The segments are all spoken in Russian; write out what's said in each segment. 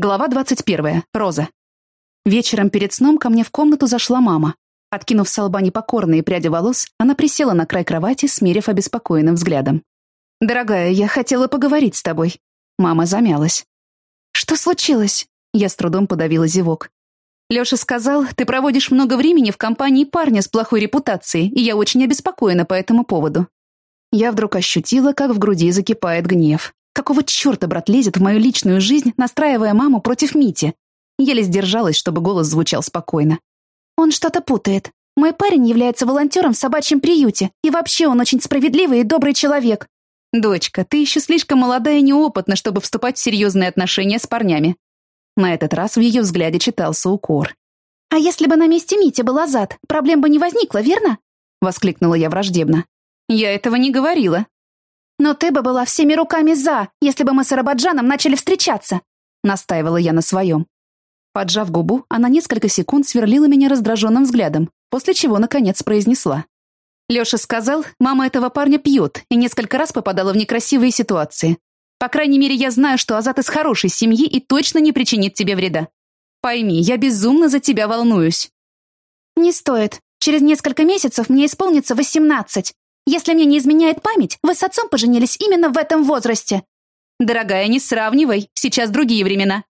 Глава 21. Роза. Вечером перед сном ко мне в комнату зашла мама. Откинув с лба непокорные пряди волос, она присела на край кровати, смерив обеспокоенным взглядом. «Дорогая, я хотела поговорить с тобой». Мама замялась. «Что случилось?» Я с трудом подавила зевок. Лёша сказал, ты проводишь много времени в компании парня с плохой репутацией, и я очень обеспокоена по этому поводу. Я вдруг ощутила, как в груди закипает гнев. Какого черта брат лезет в мою личную жизнь, настраивая маму против Мити? Еле сдержалась, чтобы голос звучал спокойно. Он что-то путает. Мой парень является волонтером в собачьем приюте, и вообще он очень справедливый и добрый человек. Дочка, ты еще слишком молодая и неопытна, чтобы вступать в серьезные отношения с парнями. На этот раз в ее взгляде читался укор. «А если бы на месте Мити был Азат, проблем бы не возникло, верно?» — воскликнула я враждебно. «Я этого не говорила». «Но ты бы была всеми руками «за», если бы мы с Арабаджаном начали встречаться», — настаивала я на своем. Поджав губу, она несколько секунд сверлила меня раздраженным взглядом, после чего, наконец, произнесла. Леша сказал, мама этого парня пьет и несколько раз попадала в некрасивые ситуации. По крайней мере, я знаю, что Азат из хорошей семьи и точно не причинит тебе вреда. Пойми, я безумно за тебя волнуюсь. Не стоит. Через несколько месяцев мне исполнится восемнадцать. Если мне не изменяет память, вы с отцом поженились именно в этом возрасте. Дорогая, не сравнивай, сейчас другие времена.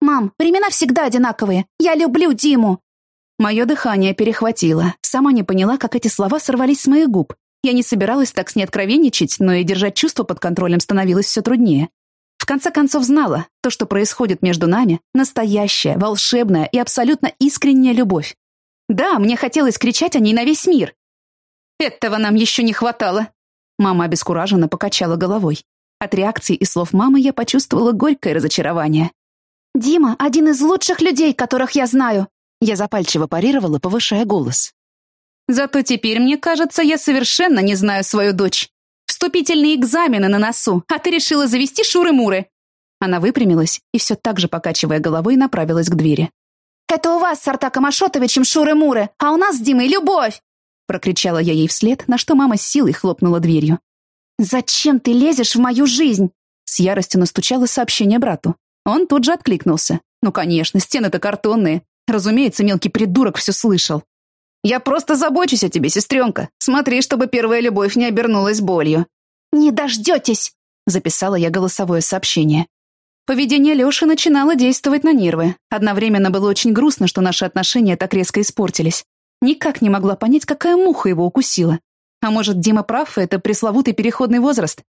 Мам, времена всегда одинаковые. Я люблю Диму. Мое дыхание перехватило. Сама не поняла, как эти слова сорвались с моих губ. Я не собиралась так с ней откровенничать, но и держать чувства под контролем становилось все труднее. В конце концов знала, то, что происходит между нами, настоящая, волшебная и абсолютно искренняя любовь. Да, мне хотелось кричать о ней на весь мир. Этого нам еще не хватало. Мама обескураженно покачала головой. От реакции и слов мамы я почувствовала горькое разочарование. «Дима — один из лучших людей, которых я знаю!» Я запальчиво парировала, повышая голос. Зато теперь, мне кажется, я совершенно не знаю свою дочь. Вступительные экзамены на носу, а ты решила завести шуры-муры. Она выпрямилась и все так же, покачивая головой, направилась к двери. «Это у вас с Артаком Ашотовичем шуры-муры, а у нас с Димой любовь!» Прокричала я ей вслед, на что мама с силой хлопнула дверью. «Зачем ты лезешь в мою жизнь?» С яростью настучало сообщение брату. Он тут же откликнулся. «Ну, конечно, стены-то картонные. Разумеется, мелкий придурок все слышал. Я просто забочусь о тебе, сестренка. Смотри, чтобы первая любовь не обернулась болью». «Не дождетесь!» — записала я голосовое сообщение. Поведение Лёши начинало действовать на нервы. Одновременно было очень грустно, что наши отношения так резко испортились. Никак не могла понять, какая муха его укусила. А может, Дима прав, это пресловутый переходный возраст?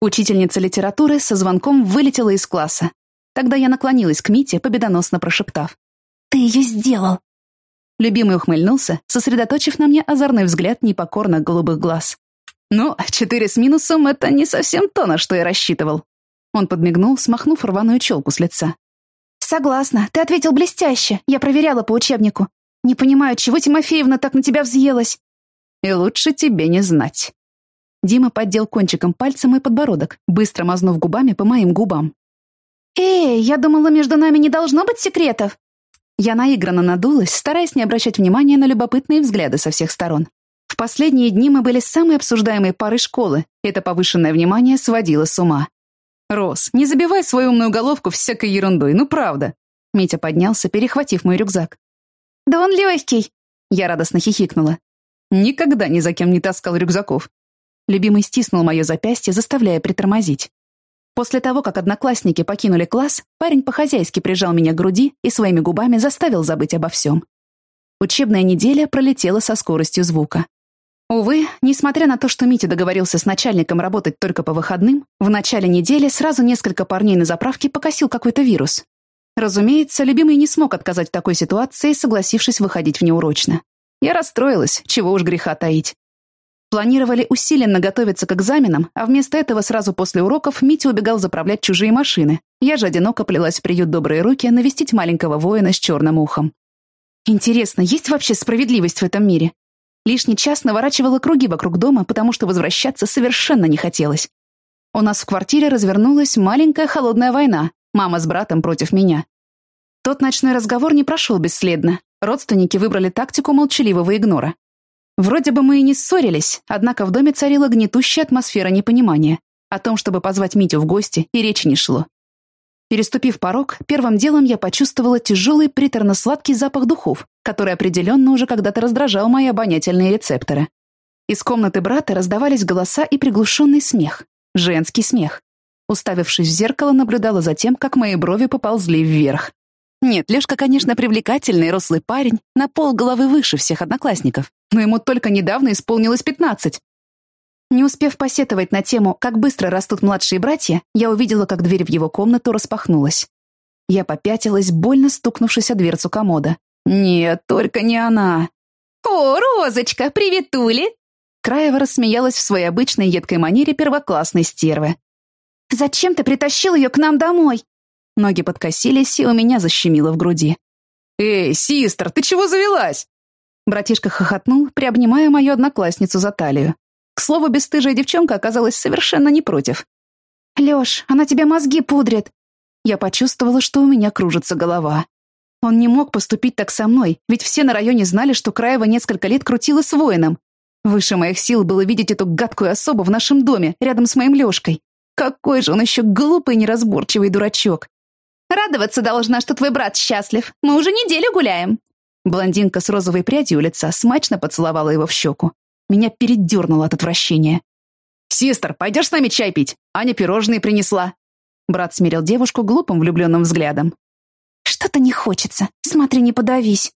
Учительница литературы со звонком вылетела из класса. Тогда я наклонилась к Мите, победоносно прошептав. «Ты ее сделал!» Любимый ухмыльнулся, сосредоточив на мне озорной взгляд непокорных голубых глаз. «Ну, четыре с минусом — это не совсем то, на что я рассчитывал». Он подмигнул, смахнув рваную челку с лица. «Согласна, ты ответил блестяще. Я проверяла по учебнику. Не понимаю, чего Тимофеевна так на тебя взъелась?» «И лучше тебе не знать». Дима поддел кончиком пальца мой подбородок, быстро мазнув губами по моим губам. «Эй, я думала, между нами не должно быть секретов!» Я наигранно надулась, стараясь не обращать внимания на любопытные взгляды со всех сторон. В последние дни мы были самой обсуждаемой парой школы. Это повышенное внимание сводило с ума. «Рос, не забивай свою умную головку всякой ерундой, ну правда!» Митя поднялся, перехватив мой рюкзак. «Да он легкий!» Я радостно хихикнула. Никогда ни за кем не таскал рюкзаков. Любимый стиснул мое запястье, заставляя притормозить. После того, как одноклассники покинули класс, парень по-хозяйски прижал меня к груди и своими губами заставил забыть обо всем. Учебная неделя пролетела со скоростью звука. Увы, несмотря на то, что Митя договорился с начальником работать только по выходным, в начале недели сразу несколько парней на заправке покосил какой-то вирус. Разумеется, любимый не смог отказать в такой ситуации, согласившись выходить внеурочно. Я расстроилась, чего уж греха таить. Планировали усиленно готовиться к экзаменам, а вместо этого сразу после уроков Митя убегал заправлять чужие машины. Я же одиноко плелась в приют «Добрые руки» навестить маленького воина с черным ухом. Интересно, есть вообще справедливость в этом мире? Лишний час наворачивала круги вокруг дома, потому что возвращаться совершенно не хотелось. У нас в квартире развернулась маленькая холодная война, мама с братом против меня. Тот ночной разговор не прошел бесследно. Родственники выбрали тактику молчаливого игнора. Вроде бы мы и не ссорились, однако в доме царила гнетущая атмосфера непонимания. О том, чтобы позвать Митю в гости, и речи не шло. Переступив порог, первым делом я почувствовала тяжелый приторно-сладкий запах духов, который определенно уже когда-то раздражал мои обонятельные рецепторы. Из комнаты брата раздавались голоса и приглушенный смех. Женский смех. Уставившись в зеркало, наблюдала за тем, как мои брови поползли вверх. Нет, Лешка, конечно, привлекательный рослый парень, на пол головы выше всех одноклассников, но ему только недавно исполнилось пятнадцать. Не успев посетовать на тему, как быстро растут младшие братья, я увидела, как дверь в его комнату распахнулась. Я попятилась, больно стукнувшись о дверцу комода. «Нет, только не она!» «О, Розочка, приветули!» Краева рассмеялась в своей обычной едкой манере первоклассной стервы. «Зачем ты притащил ее к нам домой?» Ноги подкосились, и у меня защемило в груди. «Эй, систер, ты чего завелась?» Братишка хохотнул, приобнимая мою одноклассницу за талию. К слову, бесстыжая девчонка оказалась совершенно не против. «Лёш, она тебе мозги пудрит!» Я почувствовала, что у меня кружится голова. Он не мог поступить так со мной, ведь все на районе знали, что Краева несколько лет крутила с воином. Выше моих сил было видеть эту гадкую особу в нашем доме, рядом с моим Лёшкой. Какой же он еще глупый, неразборчивый дурачок. Радоваться должна, что твой брат счастлив. Мы уже неделю гуляем». Блондинка с розовой прядью у лица смачно поцеловала его в щеку. Меня передернуло от отвращения. «Систер, пойдешь с нами чай пить? Аня пирожные принесла». Брат смирил девушку глупым влюбленным взглядом. «Что-то не хочется. Смотри, не подавись».